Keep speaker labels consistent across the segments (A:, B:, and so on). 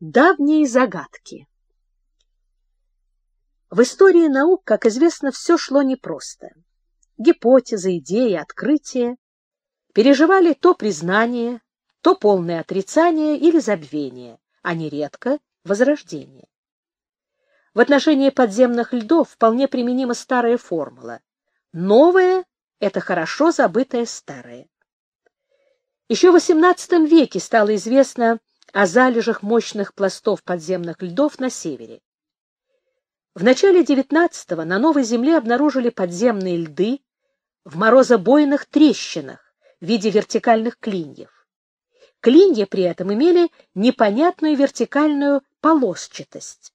A: Давние загадки В истории наук, как известно, все шло непросто. Гипотезы, идеи, открытия переживали то признание, то полное отрицание или забвение, а нередко возрождение. В отношении подземных льдов вполне применима старая формула. Новое — это хорошо забытое старое. Еще в XVIII веке стало известно о залежах мощных пластов подземных льдов на севере. В начале XIX на Новой Земле обнаружили подземные льды в морозобойных трещинах в виде вертикальных клиньев. Клинья при этом имели непонятную вертикальную полосчатость.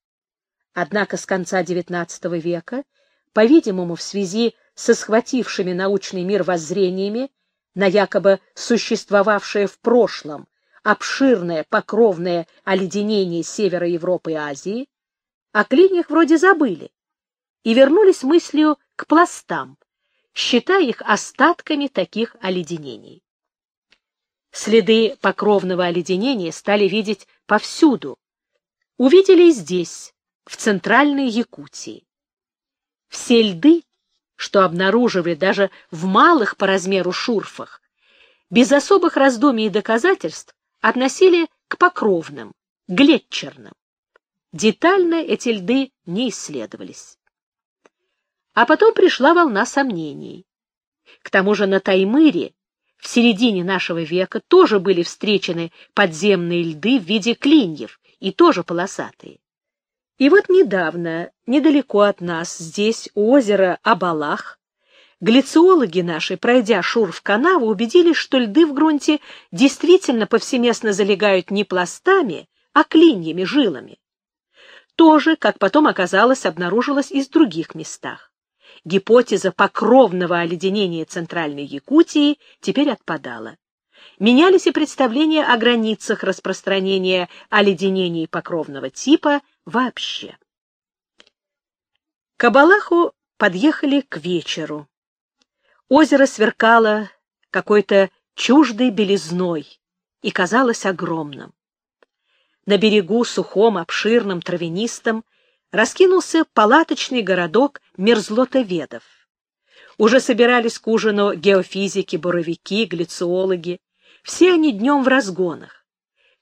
A: Однако с конца XIX века, по-видимому, в связи со схватившими научный мир воззрениями на якобы существовавшее в прошлом обширное покровное оледенение севера Европы и Азии, о клиньях вроде забыли и вернулись мыслью к пластам, считая их остатками таких оледенений. Следы покровного оледенения стали видеть повсюду. Увидели и здесь, в центральной Якутии. Все льды, что обнаруживали даже в малых по размеру шурфах, без особых раздумий и доказательств относили к покровным, глетчерным. Детально эти льды не исследовались. А потом пришла волна сомнений. К тому же на Таймыре в середине нашего века тоже были встречены подземные льды в виде клиньев, и тоже полосатые. И вот недавно, недалеко от нас, здесь, у озера Абалах, Глициологи наши, пройдя шур в канаву, убедились, что льды в грунте действительно повсеместно залегают не пластами, а клиньями, жилами. Тоже, как потом оказалось, обнаружилось и в других местах. Гипотеза покровного оледенения Центральной Якутии теперь отпадала. Менялись и представления о границах распространения оледенений покровного типа вообще. К Абалаху подъехали к вечеру. Озеро сверкало какой-то чуждой белизной и казалось огромным. На берегу, сухом, обширном, травянистом, раскинулся палаточный городок мерзлотоведов. Уже собирались к ужину геофизики, буровики, глициологи. Все они днем в разгонах.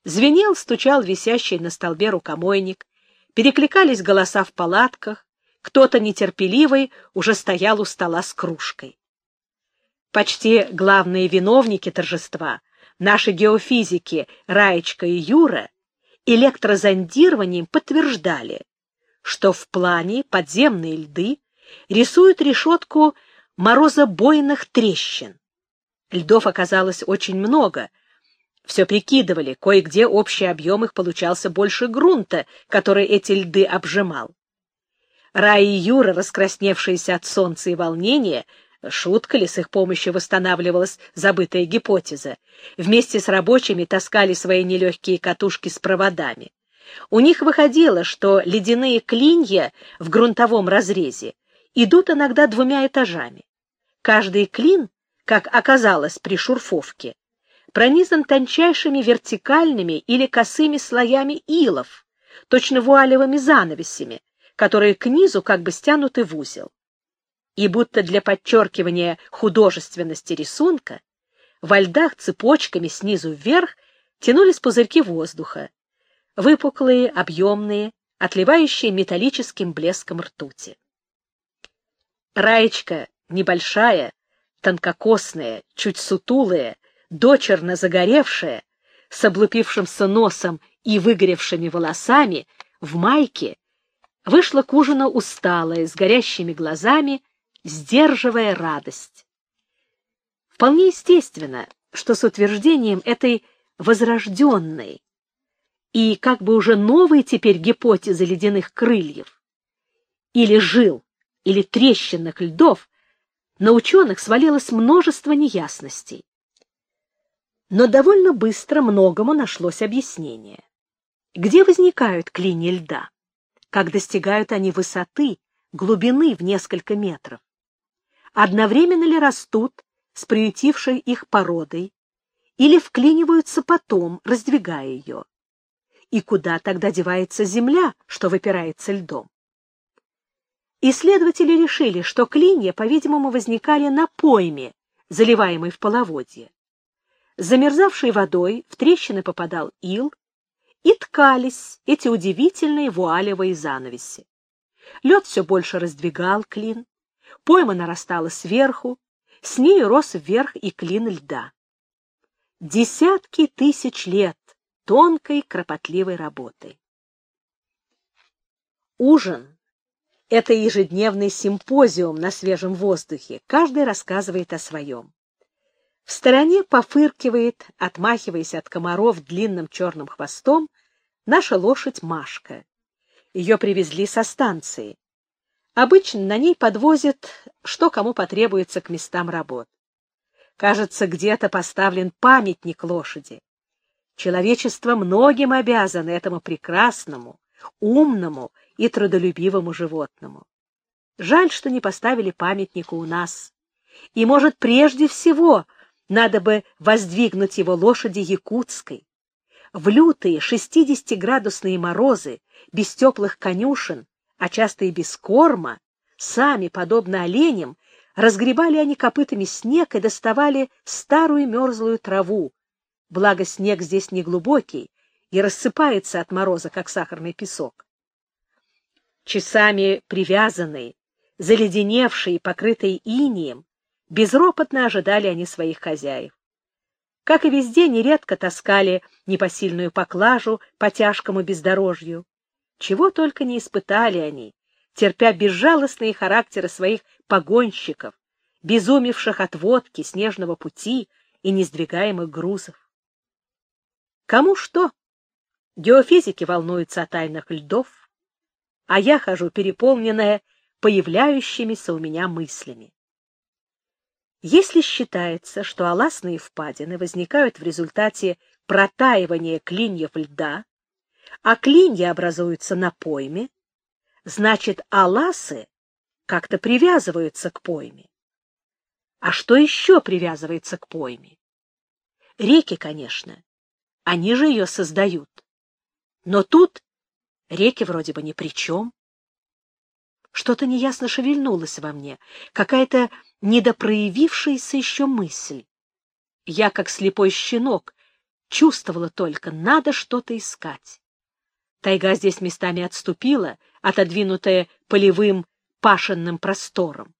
A: Звенел, стучал висящий на столбе рукомойник, перекликались голоса в палатках, кто-то нетерпеливый уже стоял у стола с кружкой. Почти главные виновники торжества, наши геофизики Раечка и Юра, электрозондированием подтверждали, что в плане подземные льды рисуют решетку морозобойных трещин. Льдов оказалось очень много. Все прикидывали, кое-где общий объем их получался больше грунта, который эти льды обжимал. Рай и Юра, раскрасневшиеся от солнца и волнения, Шутка ли с их помощью восстанавливалась забытая гипотеза? Вместе с рабочими таскали свои нелегкие катушки с проводами. У них выходило, что ледяные клинья в грунтовом разрезе идут иногда двумя этажами. Каждый клин, как оказалось при шурфовке, пронизан тончайшими вертикальными или косыми слоями илов, точно вуалевыми занавесями, которые к низу как бы стянуты в узел и будто для подчеркивания художественности рисунка во льдах цепочками снизу вверх тянулись пузырьки воздуха, выпуклые, объемные, отливающие металлическим блеском ртути. Раечка, небольшая, тонкокосная, чуть сутулая, дочерно загоревшая, с облупившимся носом и выгоревшими волосами, в майке, вышла к ужину усталая, с горящими глазами сдерживая радость. Вполне естественно, что с утверждением этой возрожденной и как бы уже новой теперь гипотезы ледяных крыльев или жил, или трещинных льдов, на ученых свалилось множество неясностей. Но довольно быстро многому нашлось объяснение. Где возникают клини льда? Как достигают они высоты, глубины в несколько метров? Одновременно ли растут с приютившей их породой или вклиниваются потом, раздвигая ее. И куда тогда девается земля, что выпирается льдом? Исследователи решили, что клинья, по-видимому, возникали на пойме, заливаемой в половодье. Замерзавшей водой в трещины попадал ил, и ткались эти удивительные вуалевые занавеси. Лед все больше раздвигал клин, пойма нарастала сверху, с нею рос вверх и клин льда. Десятки тысяч лет тонкой, кропотливой работы. Ужин — это ежедневный симпозиум на свежем воздухе, каждый рассказывает о своем. В стороне пофыркивает, отмахиваясь от комаров длинным черным хвостом, наша лошадь Машка. Ее привезли со станции. Обычно на ней подвозят, что кому потребуется к местам работ. Кажется, где-то поставлен памятник лошади. Человечество многим обязано этому прекрасному, умному и трудолюбивому животному. Жаль, что не поставили памятника у нас. И, может, прежде всего надо бы воздвигнуть его лошади якутской. В лютые 60-градусные морозы, без теплых конюшен, а часто и без корма, сами, подобно оленям, разгребали они копытами снег и доставали старую мерзлую траву. Благо снег здесь не глубокий и рассыпается от мороза, как сахарный песок. Часами привязанные, заледеневшие и покрытые инием, безропотно ожидали они своих хозяев. Как и везде, нередко таскали непосильную поклажу по тяжкому бездорожью. Чего только не испытали они, терпя безжалостные характеры своих погонщиков, безумевших от водки, снежного пути и несдвигаемых грузов. Кому что? Геофизики волнуются о тайнах льдов, а я хожу переполненная появляющимися у меня мыслями. Если считается, что аласные впадины возникают в результате протаивания клиньев льда, а клинья образуются на пойме, значит, аласы как-то привязываются к пойме. А что еще привязывается к пойме? Реки, конечно. Они же ее создают. Но тут реки вроде бы ни при чем. Что-то неясно шевельнулось во мне, какая-то недопроявившаяся еще мысль. Я, как слепой щенок, чувствовала только, надо что-то искать. Тайга здесь местами отступила, отодвинутая полевым пашенным простором.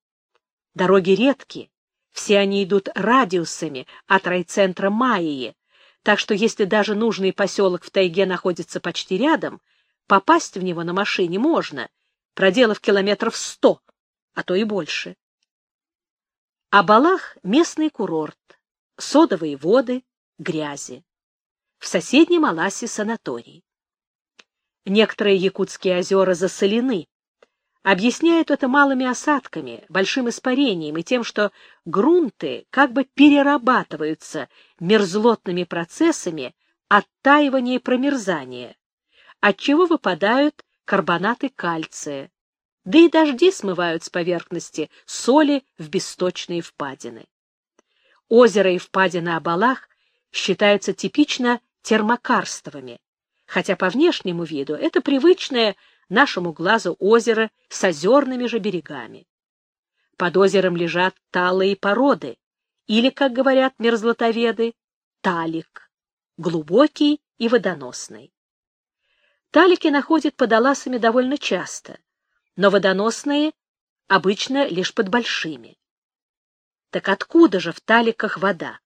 A: Дороги редкие, все они идут радиусами от райцентра Майи, так что если даже нужный поселок в тайге находится почти рядом, попасть в него на машине можно — проделав километров сто, а то и больше. Абалах — местный курорт, содовые воды, грязи. В соседнем Аласе санаторий. Некоторые якутские озера засолены. Объясняют это малыми осадками, большим испарением и тем, что грунты как бы перерабатываются мерзлотными процессами оттаивания и промерзания, отчего выпадают карбонаты кальция, да и дожди смывают с поверхности соли в бесточные впадины. Озеро и впадины Абалах считаются типично термокарстовыми, хотя по внешнему виду это привычное нашему глазу озеро с озерными же берегами. Под озером лежат талые породы, или, как говорят мерзлотоведы, талик, глубокий и водоносный. Талики находят под Аласами довольно часто, но водоносные обычно лишь под большими. Так откуда же в таликах вода?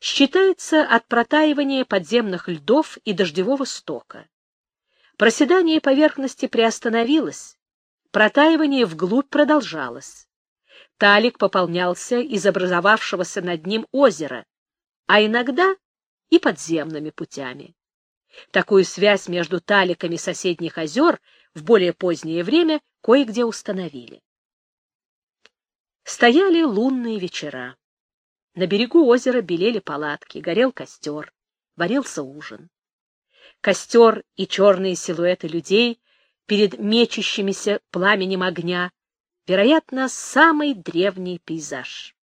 A: Считается от протаивания подземных льдов и дождевого стока. Проседание поверхности приостановилось, протаивание вглубь продолжалось. Талик пополнялся из образовавшегося над ним озера, а иногда и подземными путями. Такую связь между таликами соседних озер в более позднее время кое-где установили. Стояли лунные вечера. На берегу озера белели палатки, горел костер, варился ужин. Костер и черные силуэты людей перед мечущимися пламенем огня, вероятно, самый древний пейзаж.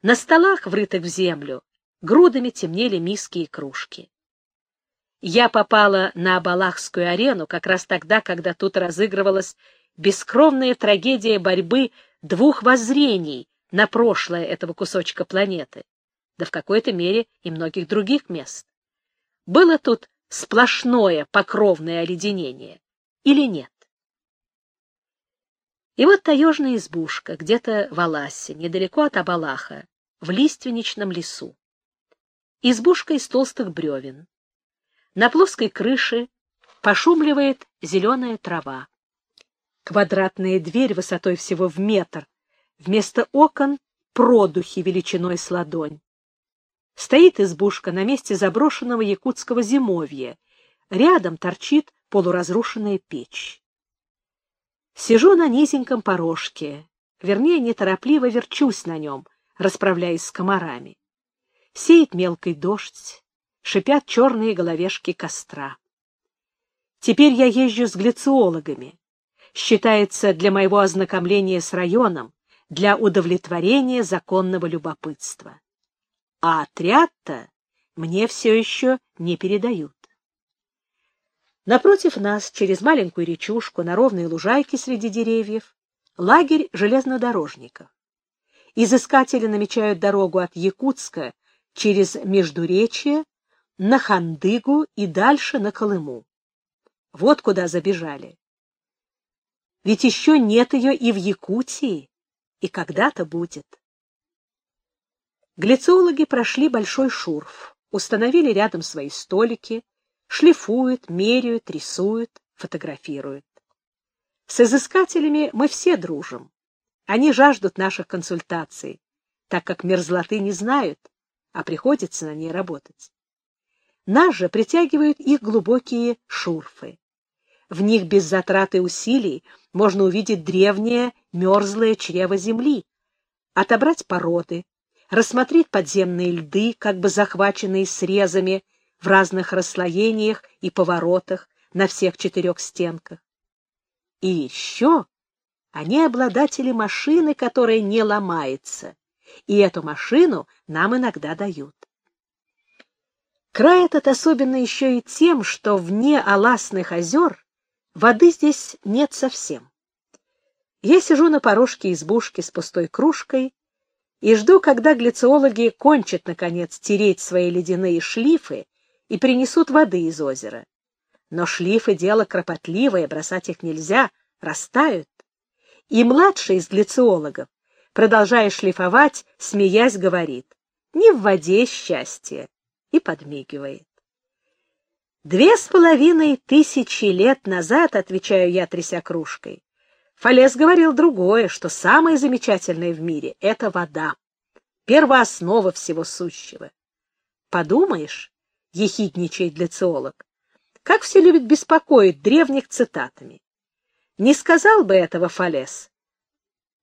A: На столах, врытых в землю, грудами темнели миски и кружки. Я попала на Абалахскую арену как раз тогда, когда тут разыгрывалась бескровная трагедия борьбы двух воззрений на прошлое этого кусочка планеты, да в какой-то мере и многих других мест. Было тут сплошное покровное оледенение или нет? И вот таежная избушка, где-то в Аласе, недалеко от Абалаха, в лиственничном лесу. Избушка из толстых бревен. На плоской крыше пошумливает зеленая трава. Квадратная дверь высотой всего в метр. Вместо окон — продухи величиной с ладонь. Стоит избушка на месте заброшенного якутского зимовья. Рядом торчит полуразрушенная печь. Сижу на низеньком порожке, вернее, неторопливо верчусь на нем, расправляясь с комарами. Сеет мелкий дождь, шипят черные головешки костра. Теперь я езжу с глициологами. Считается для моего ознакомления с районом, для удовлетворения законного любопытства. А отряд-то мне все еще не передают. Напротив нас, через маленькую речушку, на ровной лужайке среди деревьев, лагерь железнодорожников. Изыскатели намечают дорогу от Якутска через Междуречье на Хандыгу и дальше на Колыму. Вот куда забежали. Ведь еще нет ее и в Якутии, и когда-то будет. Глициологи прошли большой шурф, установили рядом свои столики, шлифуют, меряют, рисуют, фотографируют. С изыскателями мы все дружим. Они жаждут наших консультаций, так как мерзлоты не знают, а приходится на ней работать. Нас же притягивают их глубокие шурфы. В них без затраты усилий можно увидеть древнее мерзлое чрево Земли, отобрать породы, рассмотреть подземные льды, как бы захваченные срезами в разных расслоениях и поворотах на всех четырех стенках. И еще они обладатели машины, которая не ломается, и эту машину нам иногда дают. Край этот особенно еще и тем, что вне Аласных озер воды здесь нет совсем. Я сижу на порожке избушки с пустой кружкой и жду, когда глициологи кончат, наконец, тереть свои ледяные шлифы и принесут воды из озера. Но шлифы — дело кропотливое, бросать их нельзя, растают. И младший из глициологов, продолжая шлифовать, смеясь, говорит, «Не в воде счастье, и подмигивает. Две с половиной тысячи лет назад, отвечаю я, тряся кружкой, Фалес говорил другое, что самое замечательное в мире — это вода, первооснова всего сущего. Подумаешь, — ехидничает глициолог, — как все любят беспокоить древних цитатами. Не сказал бы этого Фалес.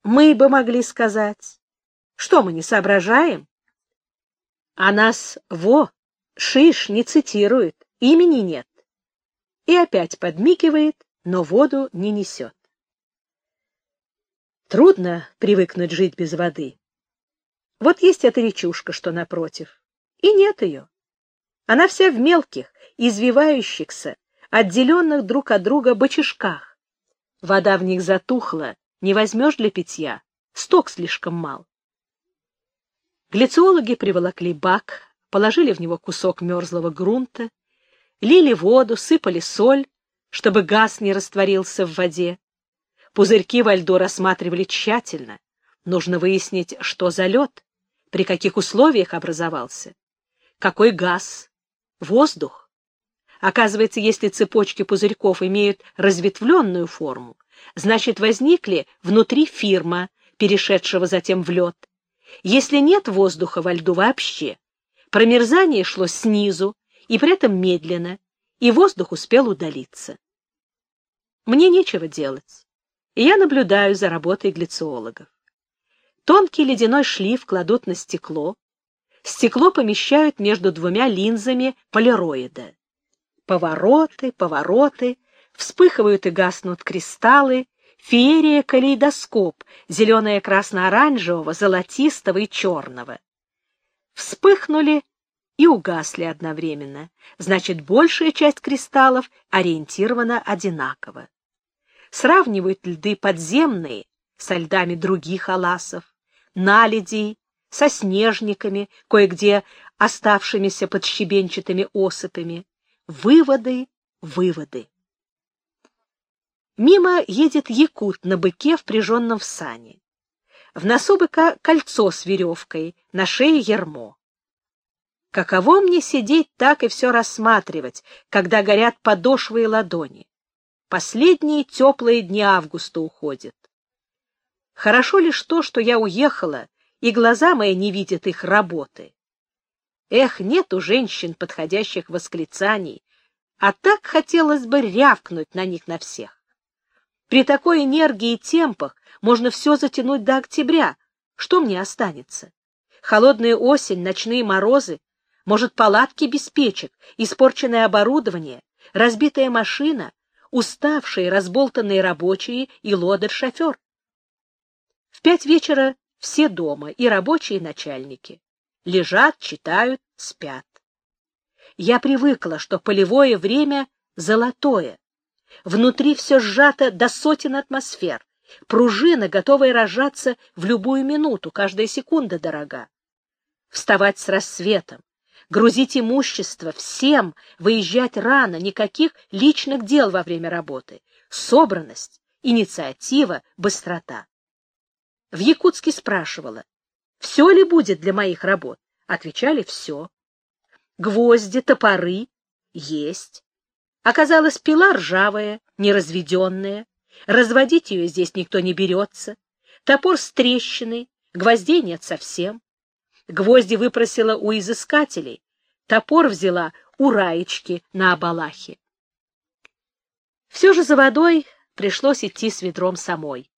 A: Мы бы могли сказать. Что мы не соображаем? А нас во Шиш не цитирует, имени нет. И опять подмикивает, но воду не несет. Трудно привыкнуть жить без воды. Вот есть эта речушка, что напротив, и нет ее. Она вся в мелких, извивающихся, отделенных друг от друга бочишках. Вода в них затухла, не возьмешь для питья, сток слишком мал. Глициологи приволокли бак, положили в него кусок мерзлого грунта, лили воду, сыпали соль, чтобы газ не растворился в воде. Пузырьки во льду рассматривали тщательно. Нужно выяснить, что за лед, при каких условиях образовался. Какой газ? Воздух? Оказывается, если цепочки пузырьков имеют разветвленную форму, значит, возникли внутри фирма, перешедшего затем в лед. Если нет воздуха во льду вообще, Промерзание шло снизу, и при этом медленно, и воздух успел удалиться. Мне нечего делать, и я наблюдаю за работой глициологов. Тонкий ледяной шлиф кладут на стекло, стекло помещают между двумя линзами полироида. Повороты, повороты, вспыхивают и гаснут кристаллы, феерия калейдоскоп, зеленое красно-оранжевого, золотистого и черного. Вспыхнули, и угасли одновременно, значит, большая часть кристаллов ориентирована одинаково. Сравнивают льды подземные со льдами других аласов, наледей со снежниками, кое-где оставшимися под щебенчатыми осыпями. Выводы, выводы. Мимо едет якут на быке, впряженном в сани. В носу быка кольцо с веревкой, на шее ермо. Каково мне сидеть так и все рассматривать, когда горят подошвы и ладони? Последние теплые дни августа уходят. Хорошо лишь то, что я уехала, и глаза мои не видят их работы. Эх, нет у женщин подходящих восклицаний, а так хотелось бы рявкнуть на них на всех. При такой энергии и темпах можно все затянуть до октября. Что мне останется? Холодная осень, ночные морозы, может, палатки без печек, испорченное оборудование, разбитая машина, уставшие, разболтанные рабочие и лодырь-шофер. В пять вечера все дома, и рабочие, начальники. Лежат, читают, спят. Я привыкла, что полевое время золотое. Внутри все сжато до сотен атмосфер. Пружина, готовая рожаться в любую минуту, каждая секунда дорога. Вставать с рассветом, грузить имущество, всем выезжать рано, никаких личных дел во время работы. Собранность, инициатива, быстрота. В Якутске спрашивала, все ли будет для моих работ. Отвечали, все. Гвозди, топоры есть. Оказалось, пила ржавая, неразведенная. Разводить ее здесь никто не берется. Топор с трещиной, гвоздей нет совсем. Гвозди выпросила у изыскателей. Топор взяла у Раечки на Абалахе. Все же за водой пришлось идти с ведром самой.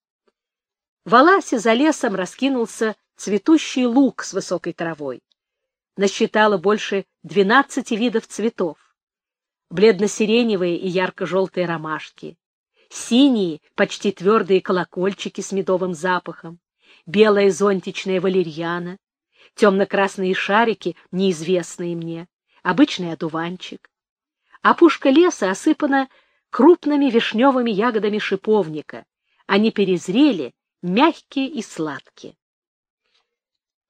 A: В Аласе за лесом раскинулся цветущий луг с высокой травой. Насчитала больше двенадцати видов цветов. Бледно-сиреневые и ярко-желтые ромашки, синие, почти твердые колокольчики с медовым запахом, белая зонтичная валерьяна, темно-красные шарики, неизвестные мне, обычный одуванчик. Опушка леса осыпана крупными вишневыми ягодами шиповника. Они перезрели мягкие и сладкие.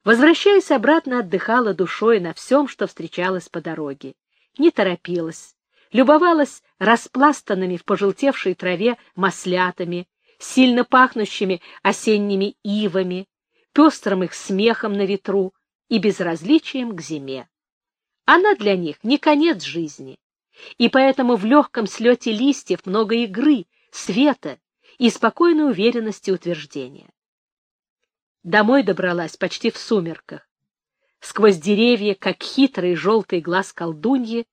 A: Возвращаясь обратно, отдыхала душой на всем, что встречалось по дороге. Не торопилась, любовалась распластанными в пожелтевшей траве маслятами, сильно пахнущими осенними ивами, пестрым их смехом на ветру и безразличием к зиме. Она для них не конец жизни, и поэтому в легком слете листьев много игры, света и спокойной уверенности утверждения. Домой добралась почти в сумерках. Сквозь деревья, как хитрый желтый глаз колдуньи,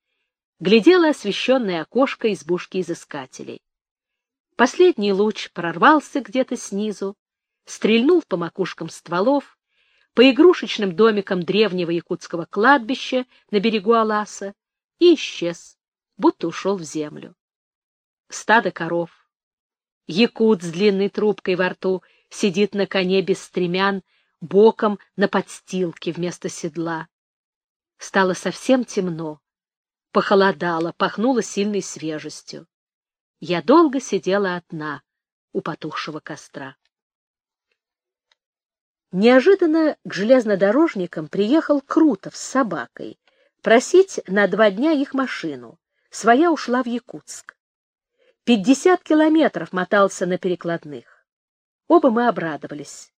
A: глядело освещенное окошко избушки изыскателей. Последний луч прорвался где-то снизу, стрельнул по макушкам стволов, по игрушечным домикам древнего якутского кладбища на берегу Аласа и исчез, будто ушел в землю. Стадо коров, Якут с длинной трубкой во рту сидит на коне без стремян, боком на подстилке вместо седла. Стало совсем темно, похолодало, пахнуло сильной свежестью. Я долго сидела одна у потухшего костра. Неожиданно к железнодорожникам приехал Крутов с собакой просить на два дня их машину. Своя ушла в Якутск. Пятьдесят километров мотался на перекладных. Оба мы обрадовались.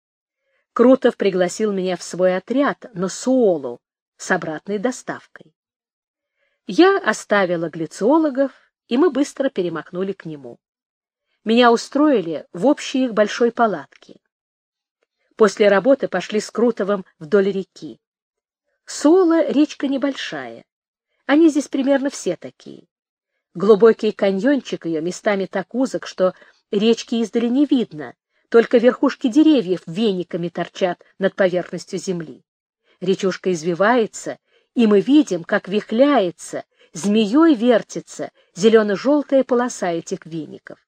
A: Крутов пригласил меня в свой отряд на Суолу с обратной доставкой. Я оставила глициологов, и мы быстро перемахнули к нему. Меня устроили в общей их большой палатке. После работы пошли с Крутовым вдоль реки. Суола — речка небольшая. Они здесь примерно все такие. Глубокий каньончик ее местами так узок, что речки издали не видно, только верхушки деревьев вениками торчат над поверхностью земли. Речушка извивается, и мы видим, как вихляется, змеей вертится зелено-желтая полоса этих веников.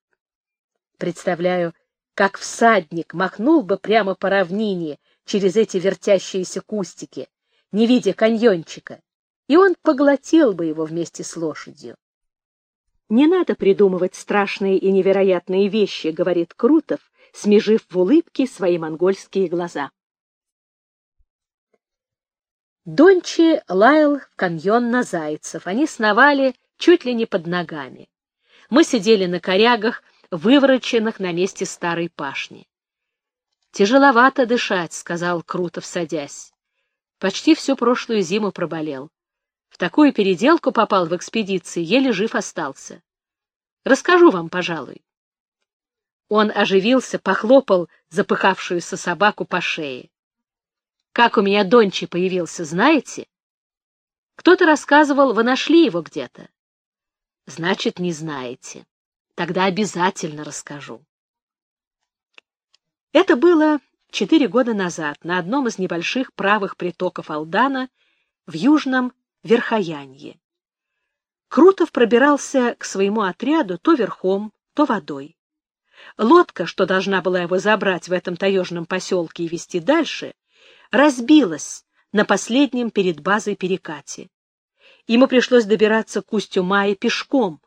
A: Представляю, как всадник махнул бы прямо по равнине через эти вертящиеся кустики, не видя каньончика, и он поглотил бы его вместе с лошадью. «Не надо придумывать страшные и невероятные вещи», — говорит Крутов, смежив в улыбке свои монгольские глаза. Дончи лаял в каньон на зайцев. Они сновали чуть ли не под ногами. Мы сидели на корягах, вывороченных на месте старой пашни. «Тяжеловато дышать», — сказал Крутов, садясь. «Почти всю прошлую зиму проболел. В такую переделку попал в экспедиции, еле жив остался. Расскажу вам, пожалуй». Он оживился, похлопал запыхавшуюся собаку по шее. Как у меня Дончи появился, знаете? Кто-то рассказывал, вы нашли его где-то. Значит, не знаете. Тогда обязательно расскажу. Это было четыре года назад на одном из небольших правых притоков Алдана в южном Верхоянье. Крутов пробирался к своему отряду то верхом, то водой. Лодка, что должна была его забрать в этом таежном поселке и везти дальше, разбилась на последнем перед базой перекате. Ему пришлось добираться к устью Майи пешком,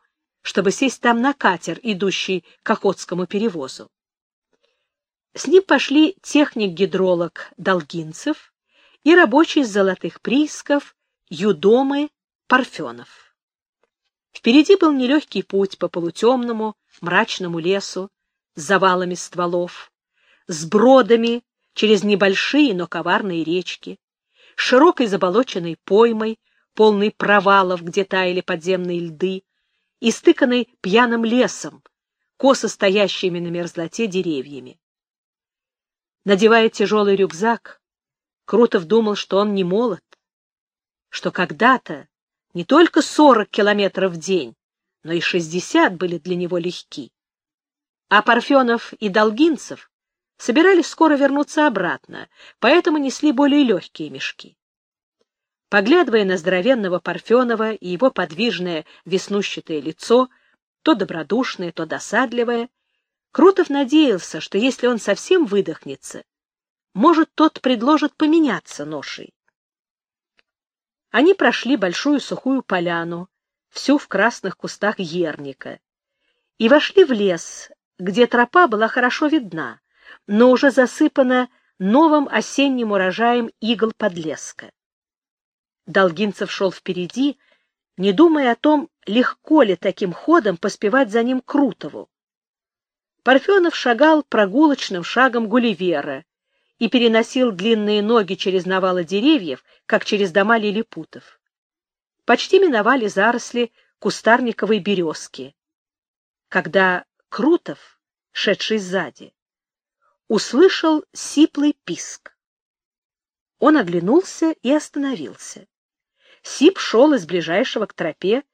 A: чтобы сесть там на катер, идущий к Охотскому перевозу. С ним пошли техник-гидролог Долгинцев и рабочий из золотых приисков Юдомы Парфенов. Впереди был нелегкий путь по полутемному, мрачному лесу с завалами стволов, с бродами через небольшие, но коварные речки, широкой заболоченной поймой, полной провалов, где таяли подземные льды, и стыканной пьяным лесом, косо стоящими на мерзлоте деревьями. Надевая тяжелый рюкзак, Крутов думал, что он не молод, что когда-то не только сорок километров в день, но и шестьдесят были для него легки. А Парфенов и Долгинцев собирались скоро вернуться обратно, поэтому несли более легкие мешки. Поглядывая на здоровенного Парфенова и его подвижное веснущатое лицо, то добродушное, то досадливое, Крутов надеялся, что если он совсем выдохнется, может, тот предложит поменяться ношей. Они прошли большую сухую поляну, всю в красных кустах ерника, и вошли в лес, где тропа была хорошо видна, но уже засыпана новым осенним урожаем игл подлеска. Долгинцев шел впереди, не думая о том, легко ли таким ходом поспевать за ним Крутову. Парфенов шагал прогулочным шагом Гулливера и переносил длинные ноги через навалы деревьев, как через дома лилипутов. Почти миновали заросли кустарниковой березки, когда Крутов, шедший сзади, услышал сиплый писк. Он оглянулся и остановился. Сип шел из ближайшего к тропе,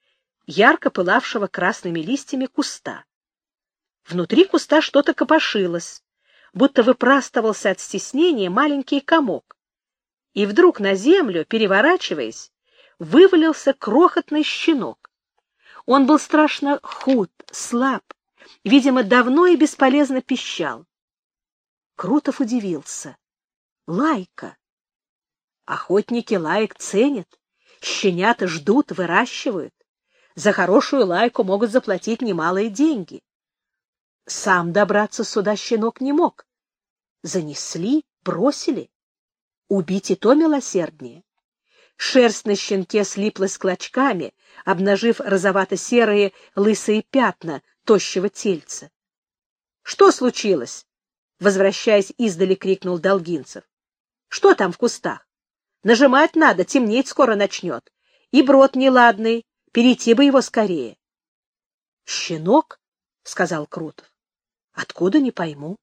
A: ярко пылавшего красными листьями куста. Внутри куста что-то копошилось, будто выпрастывался от стеснения маленький комок. И вдруг на землю, переворачиваясь, вывалился крохотный щенок. Он был страшно худ, слаб, видимо, давно и бесполезно пищал. Крутов удивился. Лайка. Охотники лайк ценят. Щенята ждут, выращивают. За хорошую лайку могут заплатить немалые деньги. Сам добраться сюда щенок не мог. Занесли, бросили. Убить и то милосерднее. Шерсть на щенке слиплась клочками, обнажив розовато-серые лысые пятна тощего тельца. — Что случилось? — возвращаясь издали, крикнул Долгинцев. — Что там в кустах? Нажимать надо, темнеть скоро начнет. И брод неладный, перейти бы его скорее. — Щенок? — сказал Крутов. — Откуда, не пойму.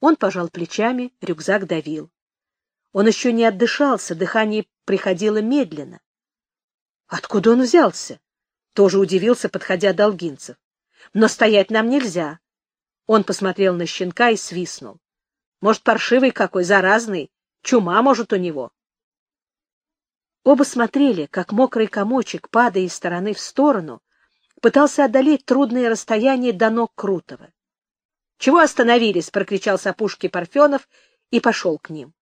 A: Он пожал плечами, рюкзак давил. Он еще не отдышался, дыхание приходило медленно. — Откуда он взялся? — тоже удивился, подходя Долгинцев. — Но стоять нам нельзя. Он посмотрел на щенка и свистнул. — Может, паршивый какой, заразный? Чума, может, у него? Оба смотрели, как мокрый комочек, падая из стороны в сторону, пытался одолеть трудное расстояние до ног Крутого. — Чего остановились? — прокричал с опушки Парфенов и пошел к ним.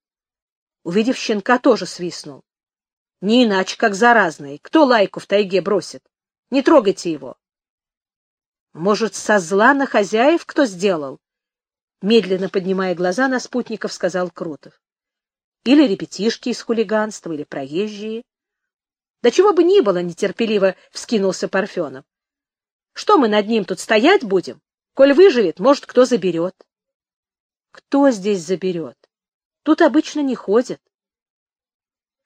A: Увидев щенка, тоже свистнул. Не иначе, как заразный. Кто лайку в тайге бросит? Не трогайте его. Может, со зла на хозяев кто сделал? Медленно поднимая глаза на спутников, сказал Крутов. Или ребятишки из хулиганства, или проезжие. Да чего бы ни было, нетерпеливо вскинулся Парфенов. Что мы над ним тут стоять будем? Коль выживет, может, кто заберет. Кто здесь заберет? Тут обычно не ходят.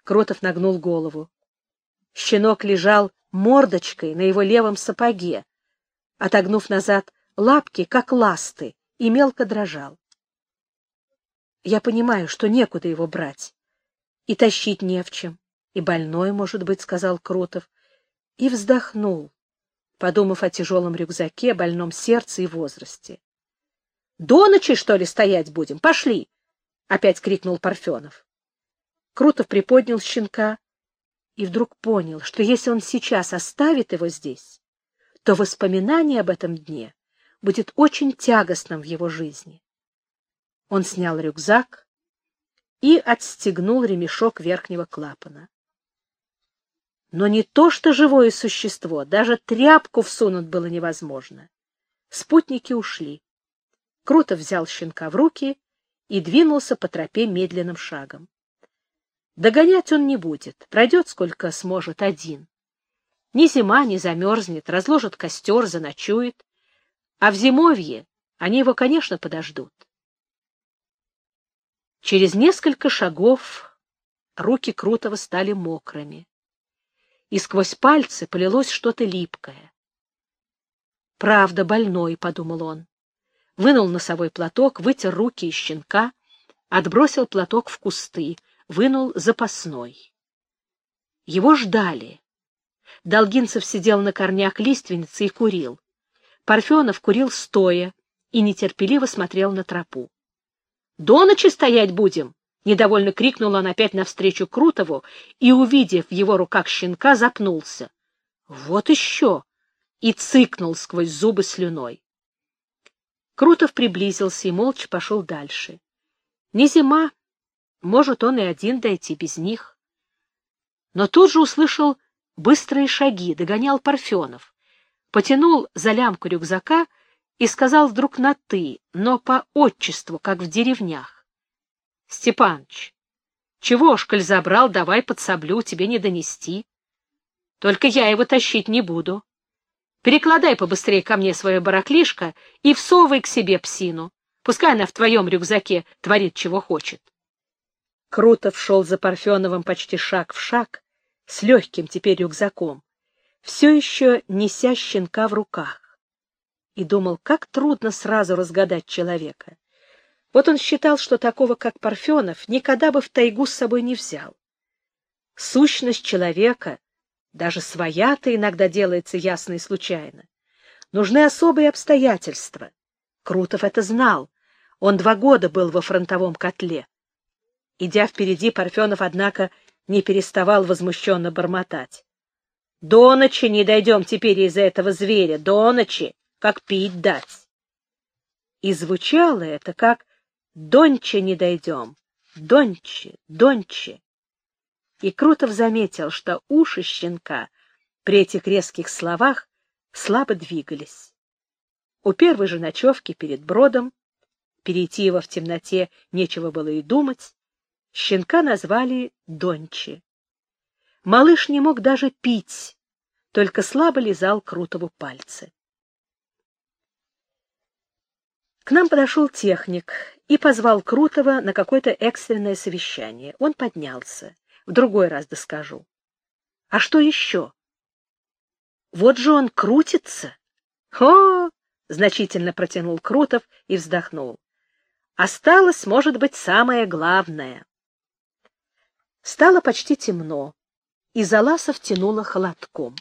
A: Кротов нагнул голову. Щенок лежал мордочкой на его левом сапоге, отогнув назад лапки, как ласты, и мелко дрожал. Я понимаю, что некуда его брать, и тащить не в чем, и больной, может быть, — сказал Кротов, и вздохнул, подумав о тяжелом рюкзаке, больном сердце и возрасте. — До ночи, что ли, стоять будем? Пошли! — опять крикнул Парфенов. Крутов приподнял щенка и вдруг понял, что если он сейчас оставит его здесь, то воспоминание об этом дне будет очень тягостным в его жизни. Он снял рюкзак и отстегнул ремешок верхнего клапана. Но не то что живое существо, даже тряпку всунуть было невозможно. Спутники ушли. Круто взял щенка в руки и двинулся по тропе медленным шагом. Догонять он не будет, пройдет сколько сможет один. Ни зима не замерзнет, разложит костер, заночует. А в зимовье они его, конечно, подождут. Через несколько шагов руки Крутого стали мокрыми, и сквозь пальцы полилось что-то липкое. «Правда, больной», — подумал он. Вынул носовой платок, вытер руки из щенка, отбросил платок в кусты — вынул запасной. Его ждали. Долгинцев сидел на корнях лиственницы и курил. Парфенов курил стоя и нетерпеливо смотрел на тропу. — До ночи стоять будем! — недовольно крикнул он опять навстречу Крутову и, увидев в его руках щенка, запнулся. — Вот еще! — и цыкнул сквозь зубы слюной. Крутов приблизился и молча пошел дальше. Не зима, может, он и один дойти без них. Но тут же услышал быстрые шаги, догонял Парфенов, потянул за лямку рюкзака и сказал вдруг на «ты», но по отчеству, как в деревнях. — Степаныч, чего ж, коль забрал, давай под саблю, тебе не донести. Только я его тащить не буду. Перекладай побыстрее ко мне свое барахлишко и всовывай к себе псину. Пускай она в твоем рюкзаке творит, чего хочет. Крутов шел за Парфеновым почти шаг в шаг, с легким теперь рюкзаком, все еще неся щенка в руках. И думал, как трудно сразу разгадать человека. Вот он считал, что такого, как Парфенов, никогда бы в тайгу с собой не взял. Сущность человека, даже своя-то иногда делается ясно и случайно. Нужны особые обстоятельства. Крутов это знал. Он два года был во фронтовом котле. Идя впереди, Парфенов, однако, не переставал возмущенно бормотать. — До ночи не дойдем теперь из-за этого зверя, до ночи, как пить дать. И звучало это, как «Донче не дойдем, донче, донче». И Крутов заметил, что уши щенка при этих резких словах слабо двигались. У первой же ночевки перед бродом, перейти его в темноте нечего было и думать, Щенка назвали Дончи. Малыш не мог даже пить, только слабо лизал Крутову пальцы. К нам подошел техник и позвал Крутова на какое-то экстренное совещание. Он поднялся. В другой раз доскажу. А что еще? Вот же он крутится. О! значительно протянул Крутов и вздохнул. Осталось, может быть, самое главное. Стало почти темно, и Заласов тянуло холодком.